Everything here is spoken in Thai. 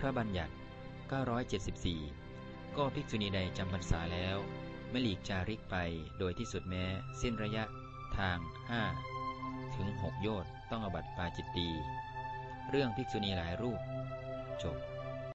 พระบัญญัติ 974 ก็ภิกษุณีใดจำพรรษาแล้ว ไม่หลีกจาริกไปโดยที่สุดแม้ สิ้นระยะทาง 5 ถึง 6 โยชน์ต้องอบัติปาจิตตี เรื่องภิกษุณีหลายรูป จบ